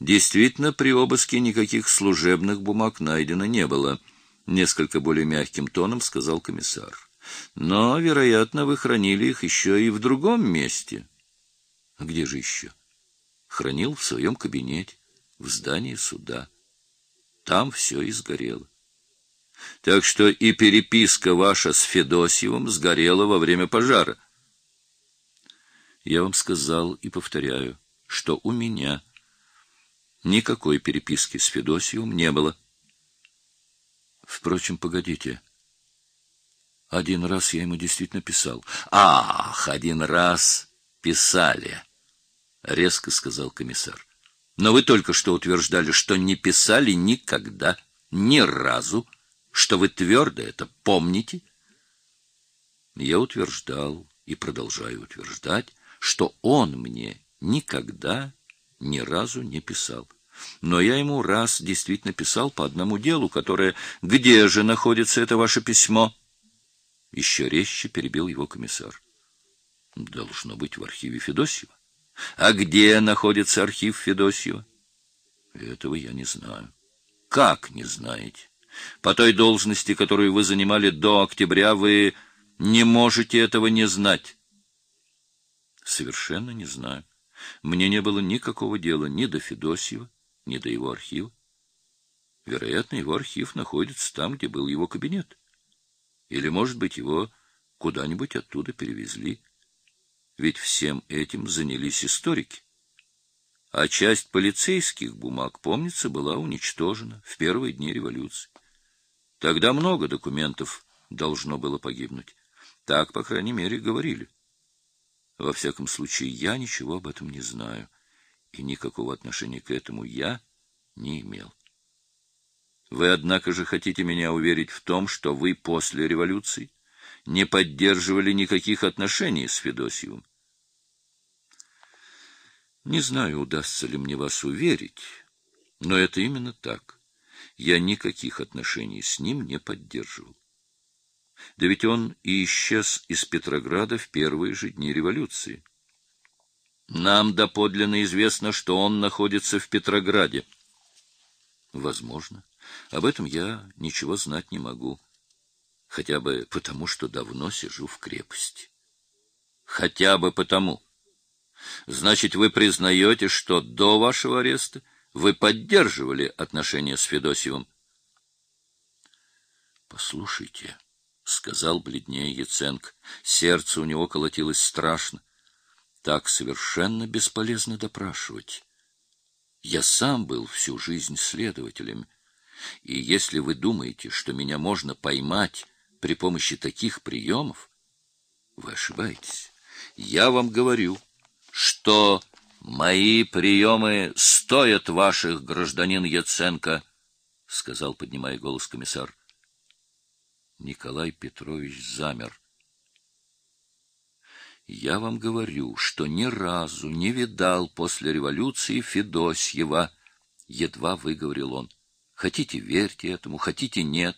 Действительно, при обыске никаких служебных бумаг найдено не было, несколько более мягким тоном сказал комиссар. Но, вероятно, вы хранили их еще и в другом месте. Где же еще? Хранил в своем кабинете, в здании суда. Там все и сгорело. Так что и переписка ваша с Федосьевым сгорела во время пожара. Я вам сказал и повторяю, что у меня никакой переписки с Федосьевым не было. Впрочем, погодите. Один раз я ему действительно писал. Ах, один раз писали, резко сказал комиссар. Но вы только что утверждали, что не писали никогда, ни разу, что вы твердо это помните. Я утверждал и продолжаю утверждать, что он мне никогда ни разу не писал. Но я ему раз действительно писал по одному делу, которое «Где же находится это ваше письмо?» Еще резче перебил его комиссар. Должно быть в архиве Федосьева. А где находится архив Федосьева? Этого я не знаю. Как не знаете? По той должности, которую вы занимали до октября, вы не можете этого не знать. Совершенно не знаю. Мне не было никакого дела ни до Федосьева, ни до его архива. Вероятно, его архив находится там, где был его кабинет. Или, может быть, его куда-нибудь оттуда перевезли. Ведь всем этим занялись историки. А часть полицейских бумаг, помнится, была уничтожена в первые дни революции. Тогда много документов должно было погибнуть. Так, по крайней мере, говорили. Во всяком случае, я ничего об этом не знаю, и никакого отношения к этому я не имел. Вы, однако же, хотите меня уверить в том, что вы после революции не поддерживали никаких отношений с Федосьевым. Не знаю, удастся ли мне вас уверить, но это именно так. Я никаких отношений с ним не поддерживал. Да ведь он и исчез из Петрограда в первые же дни революции. Нам доподлинно известно, что он находится в Петрограде. Возможно. Об этом я ничего знать не могу. Хотя бы потому, что давно сижу в крепости. Хотя бы потому. Значит, вы признаете, что до вашего ареста вы поддерживали отношения с Федосьевым? Послушайте, сказал бледнее Яценко. Сердце у него колотилось страшно. Так совершенно бесполезно допрашивать. Я сам был всю жизнь следователем. И если вы думаете, что меня можно поймать при помощи таких приемов, вы ошибаетесь. Я вам говорю, что мои приемы стоят ваших, гражданин Яценко, сказал, поднимая голос комиссар. Николай Петрович замер. Я вам говорю, что ни разу не видал после революции Федосьева, едва выговорил он. Хотите верьте этому, хотите нет.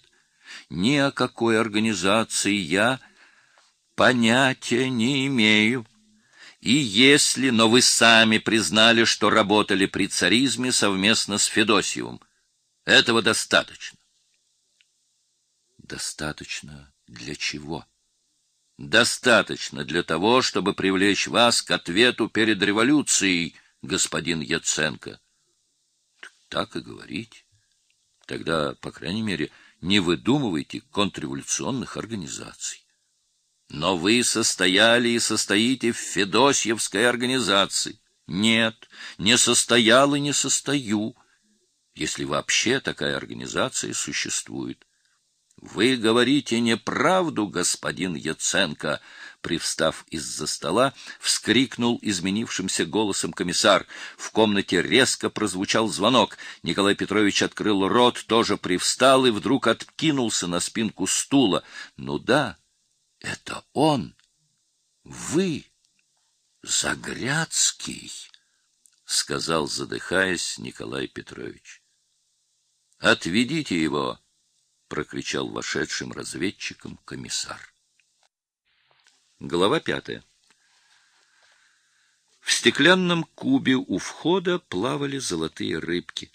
Ни о какой организации я понятия не имею. И если, но вы сами признали, что работали при царизме совместно с Федосьевым, этого достаточно. Достаточно для чего? Достаточно для того, чтобы привлечь вас к ответу перед революцией, господин Яценко. Так и говорить. Тогда, по крайней мере, не выдумывайте контрреволюционных организаций. Но вы состояли и состоите в Федосьевской организации. Нет, не состоял и не состою, если вообще такая организация существует. Вы говорите неправду, господин Яценко, привстав из-за стола, вскрикнул изменившимся голосом комиссар. В комнате резко прозвучал звонок. Николай Петрович открыл рот, тоже привстал и вдруг откинулся на спинку стула. Ну да, это он. Вы Загрядский, сказал, задыхаясь, Николай Петрович. Отведите его прокричал вошедшим разведчикам комиссар. Глава пятая. В стеклянном кубе у входа плавали золотые рыбки.